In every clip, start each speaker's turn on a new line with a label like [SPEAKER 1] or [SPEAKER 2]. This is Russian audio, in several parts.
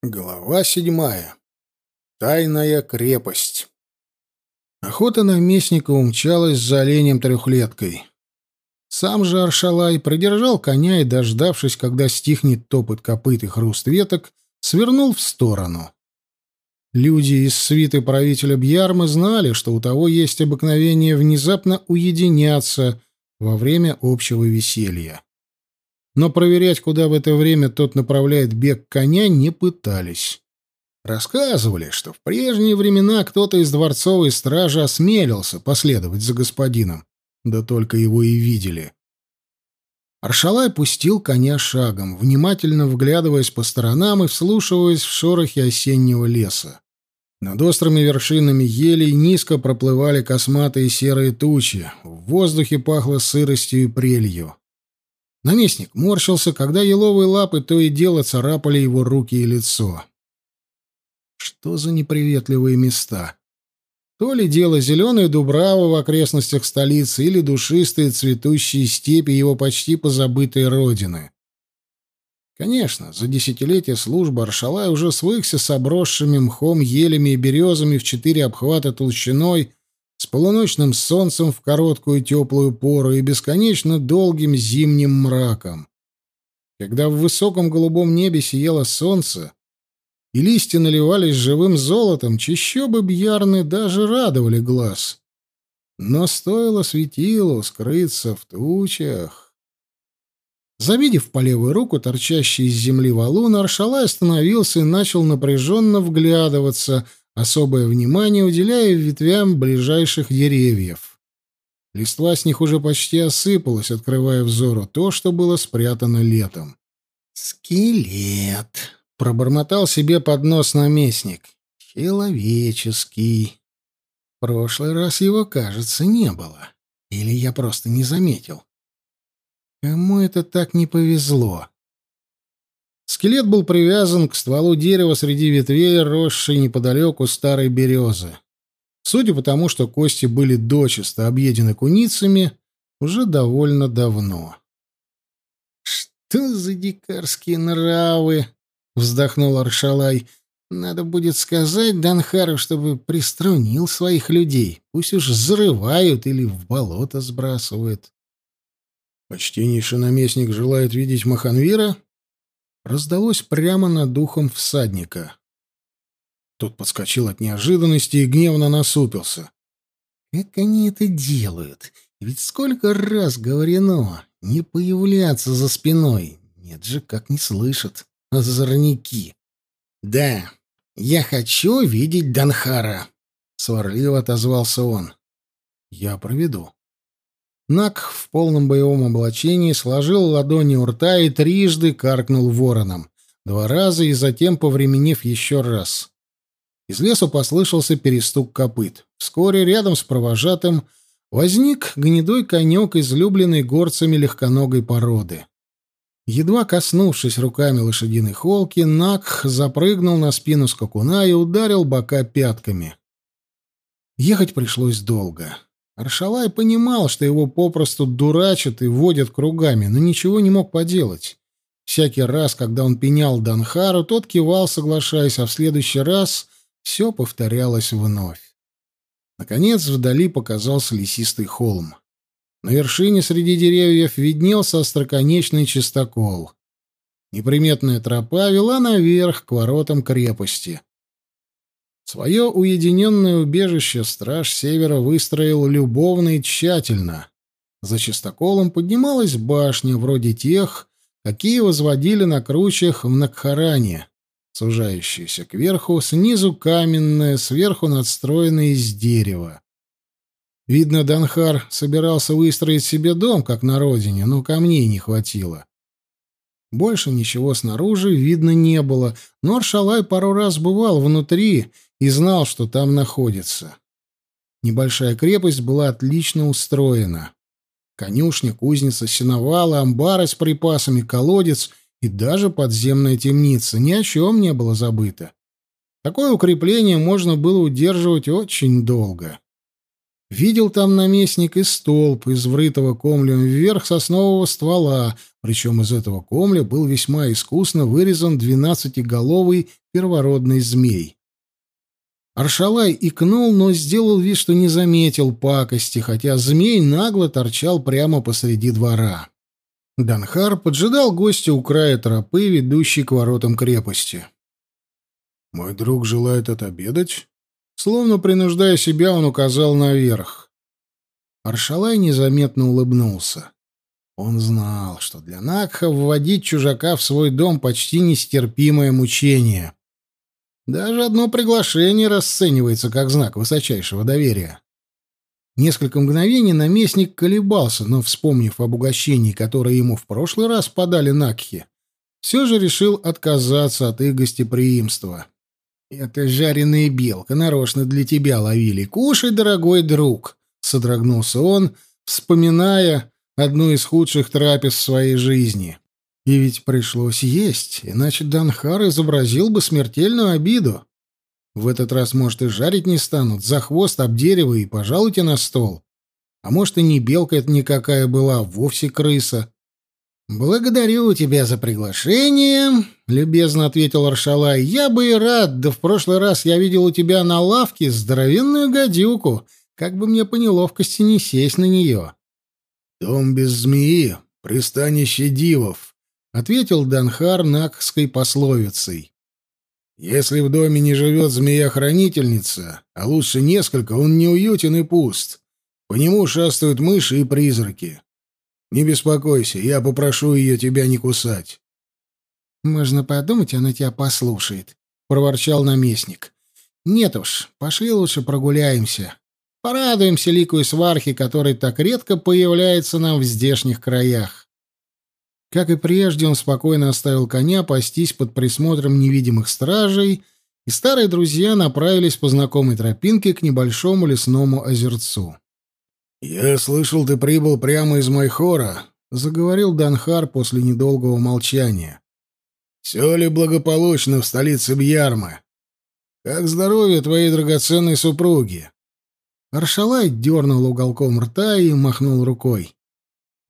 [SPEAKER 1] Глава седьмая. Тайная крепость. Охота наместника умчалась за оленем трехлеткой. Сам же Аршалай продержал коня и, дождавшись, когда стихнет топот копыт и хруст веток, свернул в сторону. Люди из свиты правителя Бьярмы знали, что у того есть обыкновение внезапно уединяться во время общего веселья но проверять, куда в это время тот направляет бег коня, не пытались. Рассказывали, что в прежние времена кто-то из дворцовой стражи осмелился последовать за господином, да только его и видели. Аршалай пустил коня шагом, внимательно вглядываясь по сторонам и вслушиваясь в шорохи осеннего леса. Над острыми вершинами елей низко проплывали косматые серые тучи, в воздухе пахло сыростью и прелью. Наместник морщился, когда еловые лапы то и дело царапали его руки и лицо. Что за неприветливые места? То ли дело зеленые дубравы в окрестностях столицы или душистые цветущие степи его почти позабытой родины. Конечно, за десятилетия службы Аршалай уже свыкся с обросшими мхом, елями и березами в четыре обхвата толщиной с полуночным солнцем в короткую теплую пору и бесконечно долгим зимним мраком. Когда в высоком голубом небе сияло солнце, и листья наливались живым золотом, чащобы бьярны даже радовали глаз. Но стоило светилу скрыться в тучах. Завидев по левую руку торчащий из земли валун, Аршалай остановился и начал напряженно вглядываться — особое внимание уделяя ветвям ближайших деревьев. Листва с них уже почти осыпалась, открывая взору то, что было спрятано летом. «Скелет!» — пробормотал себе под нос наместник. «Человеческий. В прошлый раз его, кажется, не было. Или я просто не заметил. Кому это так не повезло?» Скелет был привязан к стволу дерева среди ветвей, росшей неподалеку старой березы. Судя по тому, что кости были дочисто объедены куницами, уже довольно давно. «Что за дикарские нравы?» — вздохнул Аршалай. «Надо будет сказать Данхару, чтобы приструнил своих людей. Пусть уж взрывают или в болото сбрасывают». «Почтеннейший наместник желает видеть Маханвира?» Раздалось прямо над духом всадника. Тот подскочил от неожиданности и гневно насупился. «Как они это делают? Ведь сколько раз говорено, не появляться за спиной. Нет же, как не слышат. Озорники!» «Да, я хочу видеть Данхара!» — сварливо отозвался он. «Я проведу». Нак в полном боевом облачении сложил ладони у рта и трижды каркнул вороном. Два раза и затем, повременив еще раз. Из лесу послышался перестук копыт. Вскоре рядом с провожатым возник гнедой конек, излюбленный горцами легконогой породы. Едва коснувшись руками лошадиной холки, Нак запрыгнул на спину скакуна и ударил бока пятками. Ехать пришлось долго. Аршалай понимал, что его попросту дурачат и водят кругами, но ничего не мог поделать. Всякий раз, когда он пенял Данхару, тот кивал, соглашаясь, а в следующий раз все повторялось вновь. Наконец вдали показался лесистый холм. На вершине среди деревьев виднелся остроконечный чистокол. Неприметная тропа вела наверх к воротам крепости. Свое уединенное убежище страж Севера выстроил любовно и тщательно. За чистоколом поднималась башня, вроде тех, какие возводили на кручах в Накхаране, сужающаяся кверху, снизу каменная, сверху надстроенная из дерева. Видно, Данхар собирался выстроить себе дом, как на родине, но камней не хватило. Больше ничего снаружи видно не было, но Аршалай пару раз бывал внутри и знал, что там находится. Небольшая крепость была отлично устроена. Конюшня, кузница, сеновала, амбары с припасами, колодец и даже подземная темница. Ни о чем не было забыто. Такое укрепление можно было удерживать очень долго. Видел там наместник и столб из врытого комлем вверх соснового ствола, причем из этого комля был весьма искусно вырезан двенадцатиголовый первородный змей. Аршалай икнул, но сделал вид, что не заметил пакости, хотя змей нагло торчал прямо посреди двора. Данхар поджидал гостя у края тропы, ведущей к воротам крепости. «Мой друг желает отобедать?» Словно принуждая себя, он указал наверх. Аршалай незаметно улыбнулся. Он знал, что для Накха вводить чужака в свой дом почти нестерпимое мучение. Даже одно приглашение расценивается как знак высочайшего доверия. Несколько мгновений наместник колебался, но, вспомнив об угощении, которое ему в прошлый раз подали Накхи, все же решил отказаться от их гостеприимства. «Это жареная белка, нарочно для тебя ловили. Кушай, дорогой друг!» — содрогнулся он, вспоминая одну из худших трапез в своей жизни. И ведь пришлось есть, иначе Данхар изобразил бы смертельную обиду. В этот раз, может, и жарить не станут, за хвост об дерево и пожалуйте на стол. А может, и не белка это никакая была, а вовсе крыса. «Благодарю тебя за приглашение», — любезно ответил Аршалай. «Я бы и рад, да в прошлый раз я видел у тебя на лавке здоровенную гадюку, как бы мне по неловкости не сесть на нее».
[SPEAKER 2] «Дом без змеи, пристанище дивов», — ответил Данхар накской пословицей. «Если в доме не живет змея-хранительница, а лучше несколько, он неуютен и пуст. По нему шастают мыши и призраки. Не беспокойся, я попрошу ее тебя не кусать.
[SPEAKER 1] Можно подумать, она тебя послушает, проворчал наместник. Нет уж, пошли лучше прогуляемся. Порадуемся лику и свархи, который так редко появляется нам в здешних краях. Как и прежде, он спокойно оставил коня пастись под присмотром невидимых стражей, и старые друзья направились по знакомой тропинке к небольшому лесному озерцу.
[SPEAKER 2] «Я слышал, ты прибыл прямо из Майхора», — заговорил Данхар после недолгого молчания. «Все ли благополучно в столице Бьярмы? Как здоровье твоей драгоценной супруги?»
[SPEAKER 1] Аршалай дернул уголком рта и махнул рукой.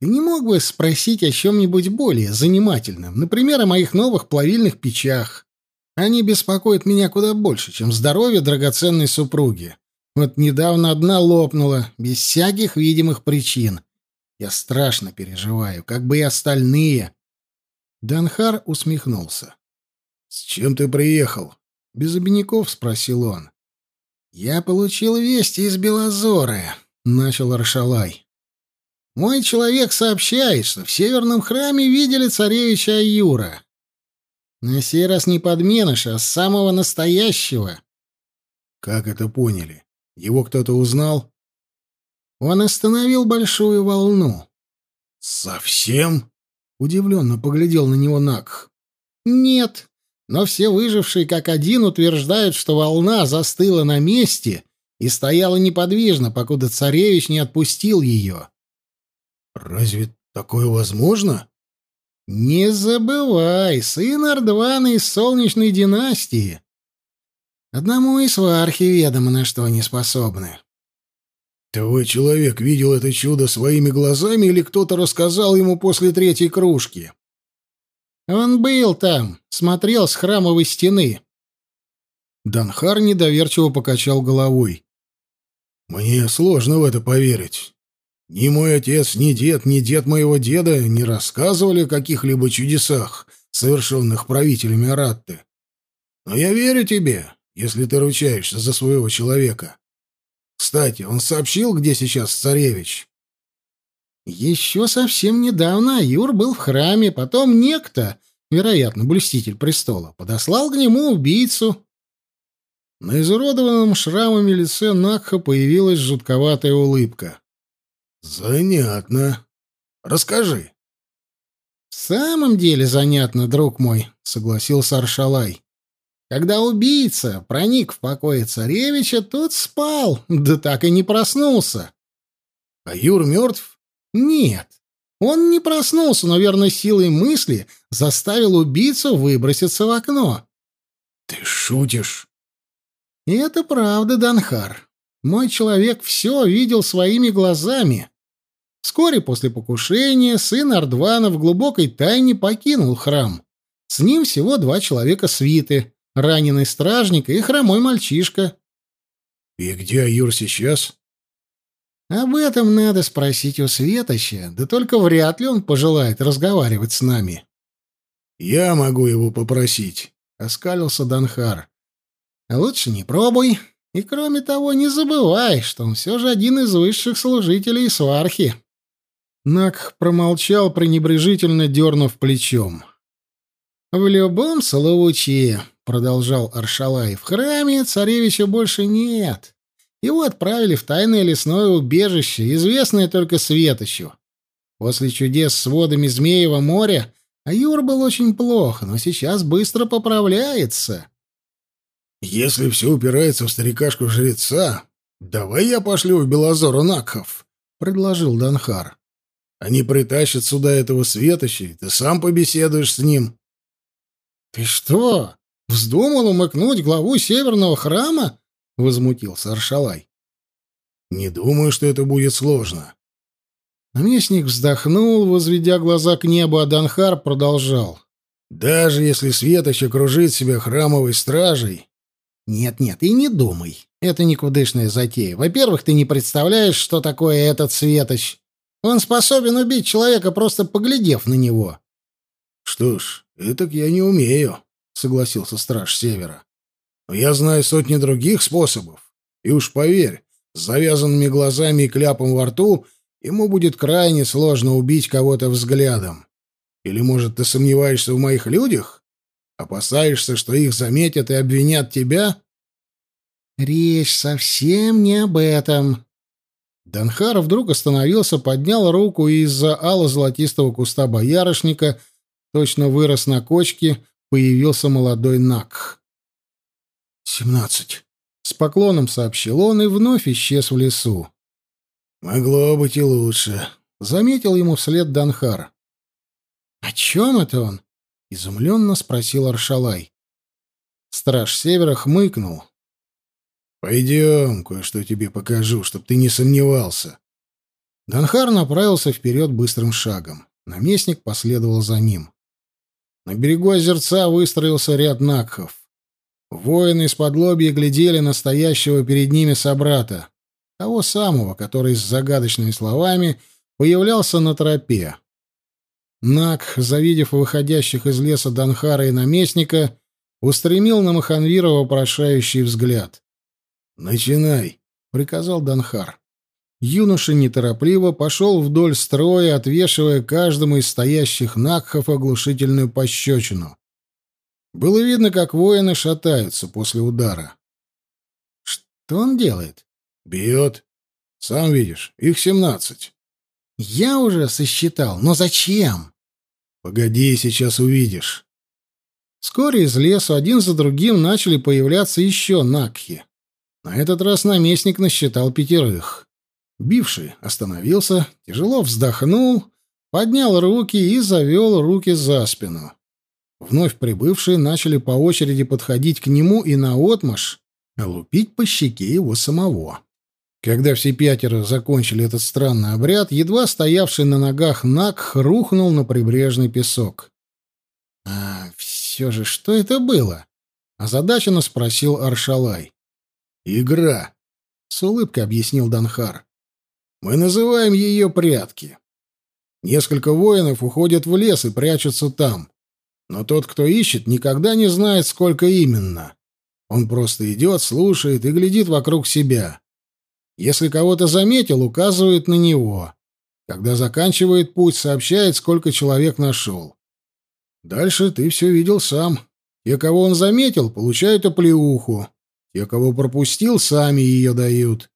[SPEAKER 1] «Ты не мог бы спросить о чем-нибудь более занимательном, например, о моих новых плавильных печах? Они беспокоят меня куда больше, чем здоровье драгоценной супруги. Вот недавно одна лопнула, без всяких видимых причин. Я страшно переживаю, как бы и остальные. Данхар усмехнулся.
[SPEAKER 2] «С чем ты приехал?»
[SPEAKER 1] Без обиняков спросил он. «Я получил вести из Белозоры», — начал Аршалай. «Мой человек сообщает, что в северном храме видели царевича Аюра. На сей раз не подменыша, а самого настоящего».
[SPEAKER 2] «Как это поняли?» Его кто-то узнал?
[SPEAKER 1] Он остановил большую волну.
[SPEAKER 2] Совсем?
[SPEAKER 1] Удивленно поглядел на него Накх. Нет, но все выжившие как один утверждают, что волна застыла на месте и стояла неподвижно, покуда царевич не отпустил ее.
[SPEAKER 2] Разве такое возможно?
[SPEAKER 1] Не забывай, сын Ардвана из Солнечной династии. Одному и свархи ведомо, на что они способны.
[SPEAKER 2] Твой человек видел это чудо своими глазами или кто-то рассказал ему после третьей кружки?
[SPEAKER 1] Он был там, смотрел с храмовой стены.
[SPEAKER 2] Данхар недоверчиво покачал головой. Мне сложно в это поверить. Ни мой отец, ни дед, ни дед моего деда не рассказывали о каких-либо чудесах, совершенных правителями Аратты. Но я верю тебе если ты ручаешься за своего человека. Кстати, он сообщил, где сейчас царевич?
[SPEAKER 1] Еще совсем недавно Юр был в храме, потом некто, вероятно, блюститель престола, подослал к нему убийцу. На изуродованном шрамами лице Накха появилась жутковатая улыбка.
[SPEAKER 2] «Занятно. Расскажи».
[SPEAKER 1] «В самом деле занятно, друг мой», — согласился Аршалай. Когда убийца проник в покое царевича, тот спал, да так и не проснулся.
[SPEAKER 2] А Юр мертв?
[SPEAKER 1] Нет. Он не проснулся, но, верно, силой мысли заставил убийцу выброситься в окно.
[SPEAKER 2] Ты шутишь?
[SPEAKER 1] Это правда, Данхар. Мой человек все видел своими глазами. Вскоре после покушения сын Ардвана в глубокой тайне покинул храм. С ним всего два человека свиты — раненый стражник и хромой мальчишка.
[SPEAKER 2] — И где Аюр сейчас?
[SPEAKER 1] — Об этом надо спросить у Светоча, да только вряд ли он пожелает разговаривать с нами.
[SPEAKER 2] — Я могу его попросить, — оскалился Данхар.
[SPEAKER 1] — Лучше не пробуй. И кроме того, не забывай, что он все же один из высших служителей свархи. Нак промолчал, пренебрежительно дернув плечом. «В любом случае», — продолжал Аршалай, — «в храме царевича больше нет. Его отправили в тайное лесное убежище, известное только Светочу. После чудес с водами Змеева моря Аюр был очень плохо, но сейчас быстро поправляется».
[SPEAKER 2] «Если все упирается в старикашку-жреца, давай я пошлю в Белозору Накхов», — предложил Данхар. Они притащат сюда этого светоча, и ты сам побеседуешь с ним.
[SPEAKER 1] — Ты что, вздумал умыкнуть главу северного храма? — возмутился Аршалай.
[SPEAKER 2] — Не думаю, что это будет сложно.
[SPEAKER 1] Наместник вздохнул, возведя глаза к небу, а Данхар продолжал.
[SPEAKER 2] — Даже если светоч окружит себя храмовой стражей...
[SPEAKER 1] Нет-нет, и не думай. Это никудышная затея. Во-первых, ты не представляешь, что такое этот светоч. Он способен убить человека, просто поглядев на него.
[SPEAKER 2] — Что ж, это я не умею, — согласился страж Севера. — Но я знаю сотни других способов. И уж поверь, с завязанными глазами и кляпом во рту ему будет крайне сложно убить кого-то взглядом. Или, может, ты сомневаешься в моих людях? Опасаешься, что их заметят и обвинят тебя?
[SPEAKER 1] — Речь совсем не об этом, Данхар вдруг остановился, поднял руку, и из-за ало-золотистого куста боярышника, точно вырос на кочке, появился молодой Накх.
[SPEAKER 2] «Семнадцать», —
[SPEAKER 1] с поклоном сообщил он и вновь исчез в лесу.
[SPEAKER 2] «Могло быть и лучше», — заметил ему вслед Данхар.
[SPEAKER 1] «О чем это он?» — изумленно спросил Аршалай. Страж Севера хмыкнул.
[SPEAKER 2] «Пойдем, кое-что тебе покажу, чтоб ты не сомневался».
[SPEAKER 1] Данхар направился вперед быстрым шагом. Наместник последовал за ним. На берегу озерца выстроился ряд накхов. Воины из-под лобья глядели на стоящего перед ними собрата, того самого, который с загадочными словами появлялся на тропе. Накх, завидев выходящих из леса Данхара и наместника, устремил на Маханвира вопрошающий взгляд.
[SPEAKER 2] «Начинай», — приказал Данхар.
[SPEAKER 1] Юноша неторопливо пошел вдоль строя, отвешивая каждому из стоящих накхов оглушительную пощечину. Было видно, как воины шатаются после удара. «Что он делает?»
[SPEAKER 2] «Бьет. Сам видишь, их семнадцать».
[SPEAKER 1] «Я уже сосчитал, но зачем?»
[SPEAKER 2] «Погоди, сейчас увидишь».
[SPEAKER 1] Вскоре из лесу один за другим начали появляться еще накхи. На этот раз наместник насчитал пятерых. Бивший остановился, тяжело вздохнул, поднял руки и завел руки за спину. Вновь прибывшие начали по очереди подходить к нему и наотмашь лупить по щеке его самого. Когда все пятеро закончили этот странный обряд, едва стоявший на ногах Нак рухнул на прибрежный песок. «А все же что это было?» — озадаченно спросил Аршалай.
[SPEAKER 2] «Игра», — с улыбкой объяснил Данхар. «Мы называем ее прятки. Несколько воинов уходят в лес и прячутся там. Но тот, кто ищет, никогда не знает, сколько именно. Он просто идет, слушает и глядит вокруг себя. Если кого-то заметил, указывает на него. Когда заканчивает путь, сообщает, сколько человек нашел. Дальше ты все видел сам. Те, кого он заметил, получают оплеуху. Те, кого пропустил, сами ее дают.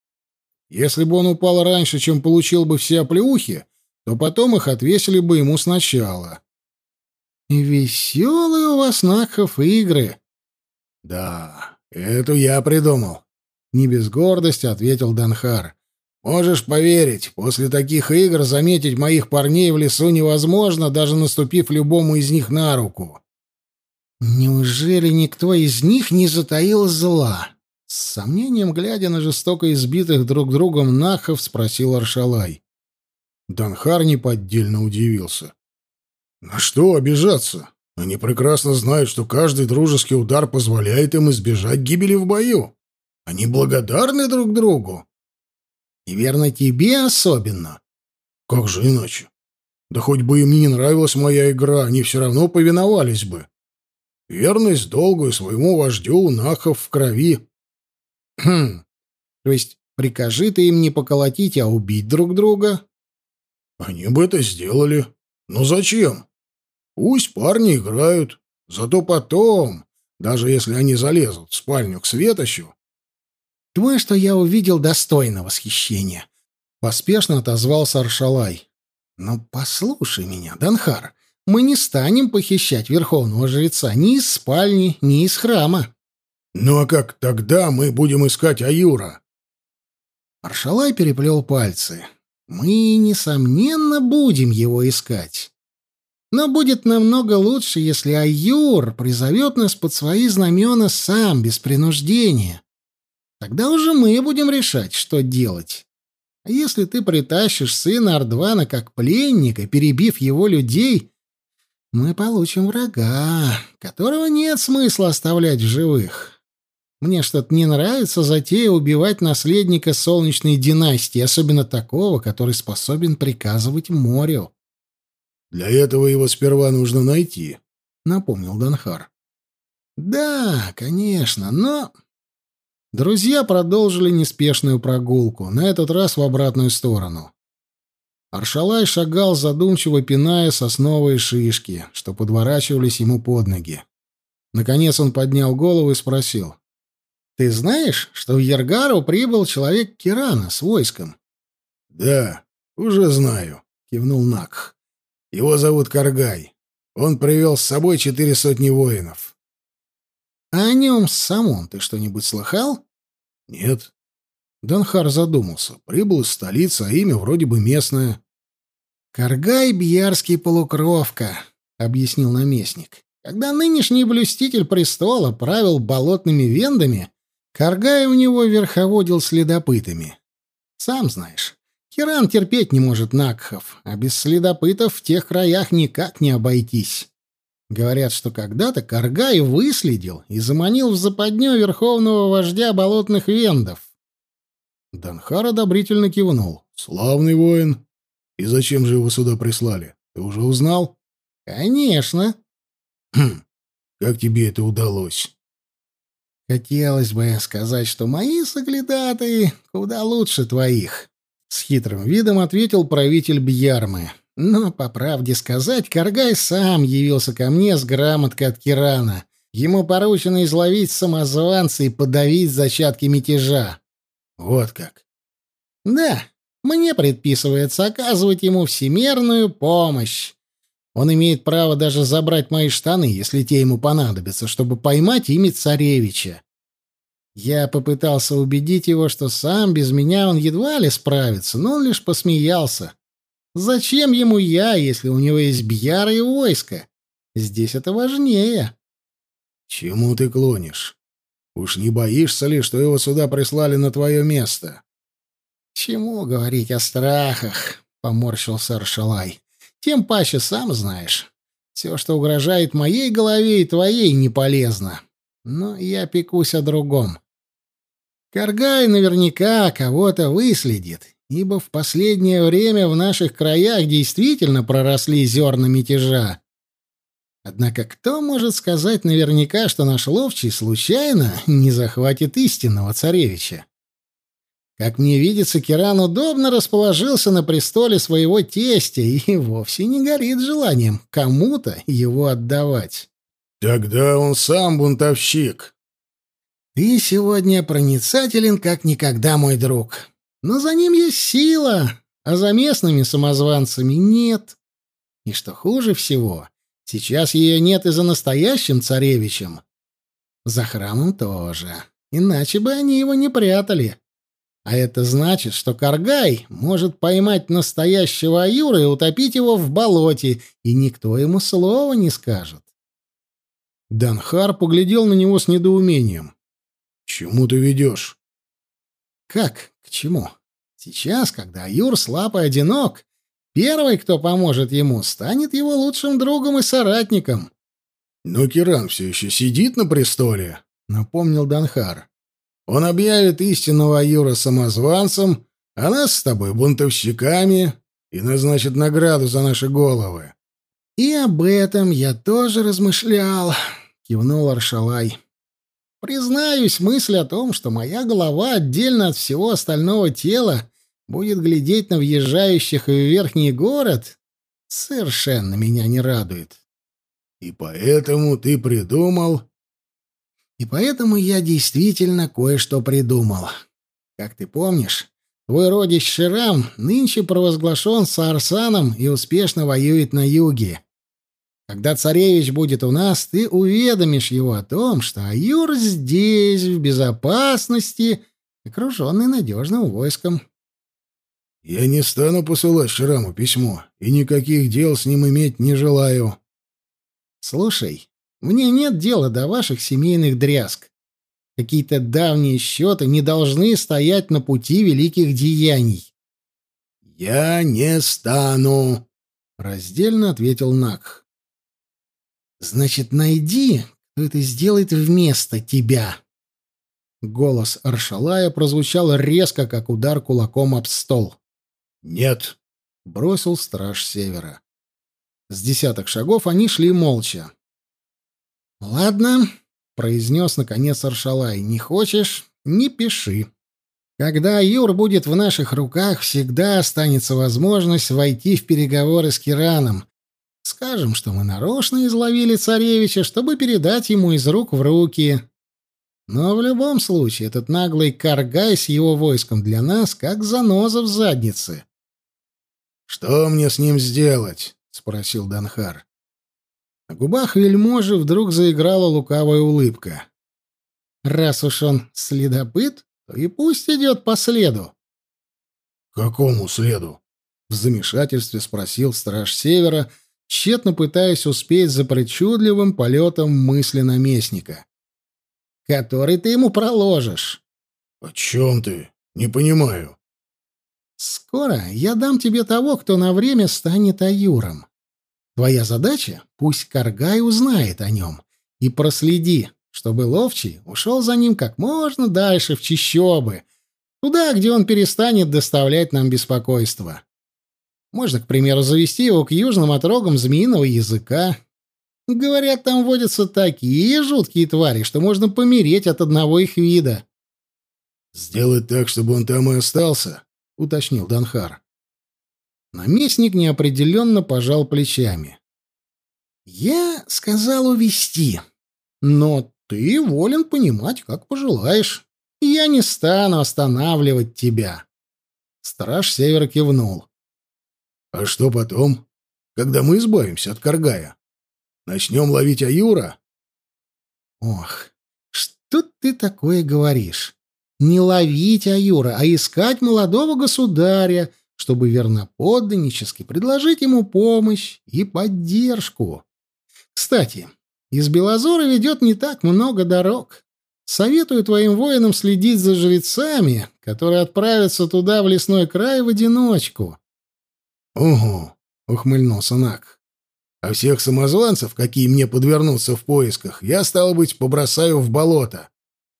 [SPEAKER 2] Если бы он упал раньше, чем получил бы все оплеухи, то потом их отвесили бы ему сначала.
[SPEAKER 1] «Веселые у вас, Накхов, игры!»
[SPEAKER 2] «Да, эту я придумал», — не без гордости ответил Данхар. «Можешь поверить, после таких игр заметить моих парней в лесу невозможно, даже наступив любому из них на руку.
[SPEAKER 1] «Неужели никто из них не затаил зла?» — С сомнением, глядя на жестоко избитых друг другом нахов, спросил Аршалай.
[SPEAKER 2] Данхар неподдельно удивился. «На что обижаться? Они прекрасно знают, что каждый дружеский удар позволяет им избежать гибели в бою. Они благодарны друг другу.
[SPEAKER 1] И верно тебе особенно.
[SPEAKER 2] Как же иначе? Да хоть бы им не нравилась моя игра, они все равно повиновались бы. Верность долгу и своему вождю у нахов в крови.
[SPEAKER 1] Хм. То есть прикажи ты им не поколотить, а убить друг друга?
[SPEAKER 2] Они бы это сделали. Но зачем? Пусть парни играют. Зато потом, даже если они залезут в спальню к Светощу...
[SPEAKER 1] Думаю, что я увидел достойно восхищения. Поспешно отозвался Аршалай. Но послушай меня, Данхар, мы не станем похищать верховного жреца ни из спальни, ни из храма.
[SPEAKER 2] Ну а как тогда мы будем искать Аюра?
[SPEAKER 1] Аршалай переплел пальцы. Мы, несомненно, будем его искать. Но будет намного лучше, если Аюр призовет нас под свои знамена сам, без принуждения. Тогда уже мы будем решать, что делать. А если ты притащишь сына Ардвана как пленника, перебив его людей, мы получим врага, которого нет смысла оставлять в живых. Мне что-то не нравится затея убивать наследника солнечной династии, особенно такого, который способен приказывать морю.
[SPEAKER 2] Для этого его сперва нужно найти,
[SPEAKER 1] напомнил Данхар. Да, конечно, но друзья продолжили неспешную прогулку, на этот раз в обратную сторону. Аршалай шагал задумчиво пиная сосновые шишки, что подворачивались ему под ноги. Наконец он поднял голову и спросил: "Ты знаешь, что в Ергару прибыл человек Кирана с войском?"
[SPEAKER 2] "Да, уже знаю", кивнул Накх. Его зовут Каргай. Он привел с собой четыре сотни воинов.
[SPEAKER 1] — А о нем самом ты что-нибудь слыхал?
[SPEAKER 2] — Нет. Данхар задумался. Прибыл из столицы, а имя вроде бы местное.
[SPEAKER 1] — Каргай Бьярский полукровка, — объяснил наместник. Когда нынешний блюститель престола правил болотными вендами, Каргай у него верховодил следопытами. Сам знаешь, Хиран терпеть не может Накхов, а без следопытов в тех краях никак не обойтись. Говорят, что когда-то Каргай выследил и заманил в западню верховного вождя болотных вендов.
[SPEAKER 2] Данхар одобрительно кивнул. «Славный воин. И зачем же его сюда прислали? Ты уже узнал?»
[SPEAKER 1] «Конечно».
[SPEAKER 2] «Хм, как тебе это удалось?»
[SPEAKER 1] «Хотелось бы сказать, что мои соглядатые куда лучше твоих», с хитрым видом ответил правитель Бьярмы. Но, по правде сказать, Каргай сам явился ко мне с грамоткой от Кирана. Ему поручено изловить самозванца и подавить зачатки мятежа.
[SPEAKER 2] Вот как.
[SPEAKER 1] Да, мне предписывается оказывать ему всемерную помощь. Он имеет право даже забрать мои штаны, если те ему понадобятся, чтобы поймать имя царевича. Я попытался убедить его, что сам без меня он едва ли справится, но он лишь посмеялся. Зачем ему я, если у него есть бьяра и войско? Здесь это важнее.
[SPEAKER 2] Чему ты клонишь? Уж не боишься ли, что его сюда прислали на твое место?
[SPEAKER 1] Чему говорить о страхах? Поморщился Аршалай. Тем паче сам знаешь. Все, что угрожает моей голове и твоей, не полезно. Но я пекусь о другом. Каргай наверняка кого-то выследит, ибо в последнее время в наших краях действительно проросли зерна мятежа. Однако кто может сказать наверняка, что наш ловчий случайно не захватит истинного царевича? Как мне видится, Киран удобно расположился на престоле своего тестя и вовсе не горит желанием кому-то его отдавать.
[SPEAKER 2] «Тогда он сам бунтовщик»,
[SPEAKER 1] ты сегодня проницателен как никогда, мой друг. Но за ним есть сила, а за местными самозванцами нет. И что хуже всего, сейчас ее нет и за настоящим царевичем. За храмом тоже. Иначе бы они его не прятали. А это значит, что Каргай может поймать настоящего Аюра и утопить его в болоте, и никто ему слова не скажет.
[SPEAKER 2] Данхар поглядел на него с недоумением. чему ты ведешь?»
[SPEAKER 1] «Как? Чему? Сейчас, когда Юр слаб и одинок, первый, кто поможет ему, станет его лучшим другом и соратником».
[SPEAKER 2] «Но Киран все еще сидит на престоле», — напомнил Данхар. «Он объявит истинного Аюра самозванцем, а нас с тобой бунтовщиками и назначит награду за наши головы».
[SPEAKER 1] «И об этом я тоже размышлял», — кивнул Аршалай. «Признаюсь, мысль о том, что моя голова отдельно от всего остального тела будет глядеть на въезжающих в верхний город, совершенно меня не радует.
[SPEAKER 2] И поэтому ты придумал...
[SPEAKER 1] И поэтому я действительно кое-что придумал. Как ты помнишь, твой родич Ширам нынче провозглашен Саарсаном и успешно воюет на юге. Когда царевич будет у нас, ты уведомишь его о том, что Аюр здесь, в безопасности, окруженный надежным войском.
[SPEAKER 2] Я не стану посылать Шраму письмо, и никаких дел с ним иметь не желаю.
[SPEAKER 1] Слушай, мне нет дела до ваших семейных дрязг. Какие-то давние счеты не должны стоять на пути великих деяний.
[SPEAKER 2] Я не стану,
[SPEAKER 1] раздельно ответил Накх. Значит, найди, кто это сделает вместо тебя. Голос Аршалая прозвучал резко, как удар кулаком об стол.
[SPEAKER 2] «Нет», —
[SPEAKER 1] бросил страж севера. С десяток шагов они шли молча. «Ладно», — произнес наконец Аршалай, — «не хочешь — не пиши. Когда Юр будет в наших руках, всегда останется возможность войти в переговоры с Кираном. Скажем, что мы нарочно изловили царевича, чтобы передать ему из рук в руки. Но в любом случае этот наглый Каргай с его войском для нас как заноза в заднице».
[SPEAKER 2] «Что мне с ним сделать?» — спросил Данхар.
[SPEAKER 1] На губах вельможи вдруг заиграла лукавая улыбка. «Раз уж он следопыт, то и пусть идет по следу».
[SPEAKER 2] «Какому следу?» — в замешательстве спросил страж Севера, тщетно пытаясь успеть за причудливым полетом мысли наместника.
[SPEAKER 1] «Который ты ему проложишь».
[SPEAKER 2] «О чем ты? Не понимаю».
[SPEAKER 1] Скоро я дам тебе того, кто на время станет аюром. Твоя задача — пусть Каргай узнает о нем. И проследи, чтобы Ловчий ушел за ним как можно дальше в чищобы, туда, где он перестанет доставлять нам беспокойство. Можно, к примеру, завести его к южным отрогам змеиного языка. Говорят, там водятся такие жуткие твари, что можно помереть от одного их вида.
[SPEAKER 2] «Сделать так, чтобы он там и остался?» — уточнил Данхар.
[SPEAKER 1] Наместник неопределенно пожал плечами. «Я сказал увести, но ты волен понимать, как пожелаешь. Я не стану останавливать тебя». Страж Севера кивнул.
[SPEAKER 2] «А что потом, когда мы избавимся от Каргая? Начнем ловить Аюра?»
[SPEAKER 1] «Ох, что ты такое говоришь? не ловить Аюра, а искать молодого государя, чтобы верноподданнически предложить ему помощь и поддержку. Кстати, из Белозора ведет не так много дорог. Советую твоим воинам следить за жрецами, которые отправятся туда в лесной край в одиночку.
[SPEAKER 2] — Угу, — ухмыльнулся Нак. — А всех самозванцев, какие мне подвернутся в поисках, я, стало быть, побросаю в болото.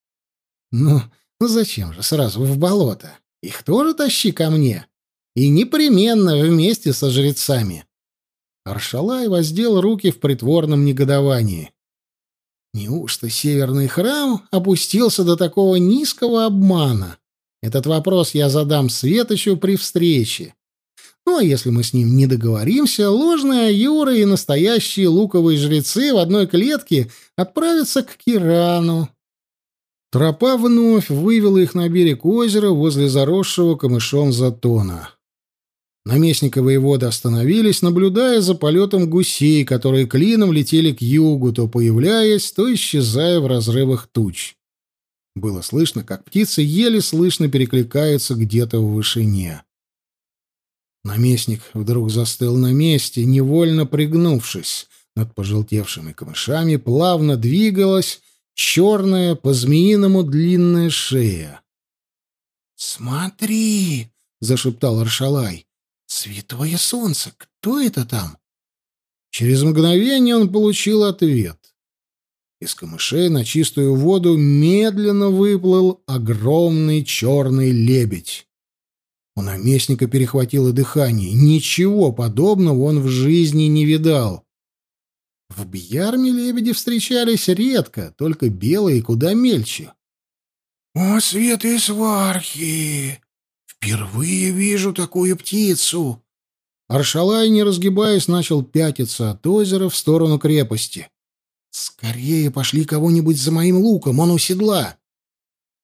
[SPEAKER 1] — Ну, ну зачем же сразу в болото? Их тоже тащи ко мне. И непременно вместе со жрецами. Аршалай воздел руки в притворном негодовании. Неужто северный храм опустился до такого низкого обмана? Этот вопрос я задам Светочу при встрече. Ну, а если мы с ним не договоримся, ложные аюры и настоящие луковые жрецы в одной клетке отправятся к Кирану, Тропа вновь вывела их на берег озера возле заросшего камышом затона. Наместник и воевода остановились, наблюдая за полетом гусей, которые клином летели к югу, то появляясь, то исчезая в разрывах туч. Было слышно, как птицы еле слышно перекликаются где-то в вышине. Наместник вдруг застыл на месте, невольно пригнувшись. Над пожелтевшими камышами плавно двигалась черная, по-змеиному длинная шея. «Смотри!» — зашептал Аршалай. «Святое солнце! Кто это там?» Через мгновение он получил ответ. Из камышей на чистую воду медленно выплыл огромный черный лебедь. У наместника перехватило дыхание. Ничего подобного он в жизни не видал. В Бьярме лебеди встречались редко, только белые куда мельче. «О, святые свархи! Впервые вижу такую птицу!» Аршалай, не разгибаясь, начал пятиться от озера в сторону крепости. «Скорее пошли кого-нибудь за моим луком, он у седла!»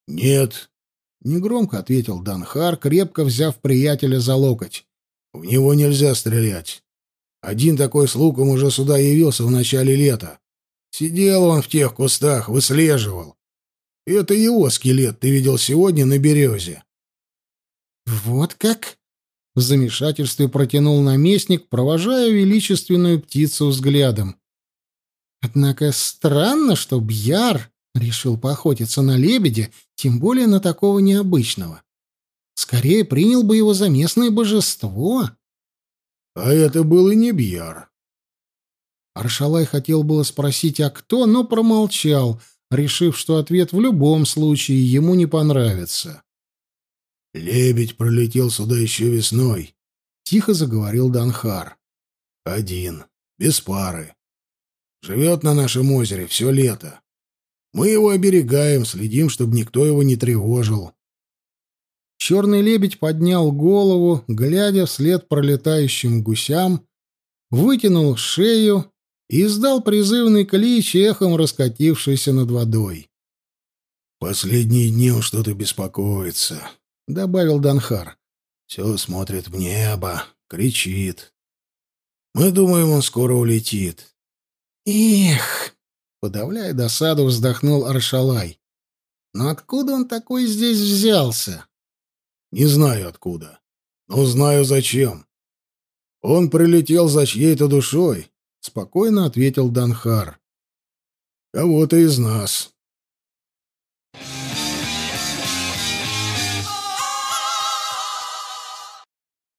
[SPEAKER 2] «Нет!» — негромко ответил Данхар, крепко взяв приятеля за локоть. «В него нельзя стрелять. Один такой с луком уже сюда явился в начале лета. Сидел он в тех кустах, выслеживал. Это его скелет ты видел сегодня на березе.
[SPEAKER 1] Вот как? В замешательстве протянул наместник, провожая величественную птицу взглядом. Однако странно, что Бьяр решил поохотиться на лебедя, тем более на такого необычного. Скорее принял бы его за местное божество.
[SPEAKER 2] А это был и не Бьяр.
[SPEAKER 1] Аршалай хотел было спросить, а кто, но промолчал, решив, что ответ в любом случае ему не понравится.
[SPEAKER 2] «Лебедь пролетел сюда еще весной», — тихо заговорил Данхар. «Один, без пары. Живет на нашем озере все лето. Мы его оберегаем, следим, чтобы никто его не тревожил.
[SPEAKER 1] Черный лебедь поднял голову, глядя вслед пролетающим гусям, вытянул шею и издал призывный клич, эхом раскатившийся над водой.
[SPEAKER 2] «Последние дни он что-то беспокоится», — добавил Данхар. «Все смотрит в небо, кричит. Мы думаем, он скоро улетит».
[SPEAKER 1] «Эх!» — подавляя досаду, вздохнул Аршалай. «Но откуда он такой здесь взялся?»
[SPEAKER 2] Не знаю откуда, но знаю зачем. Он прилетел за чьей-то душой, спокойно ответил Данхар. Кого-то из нас.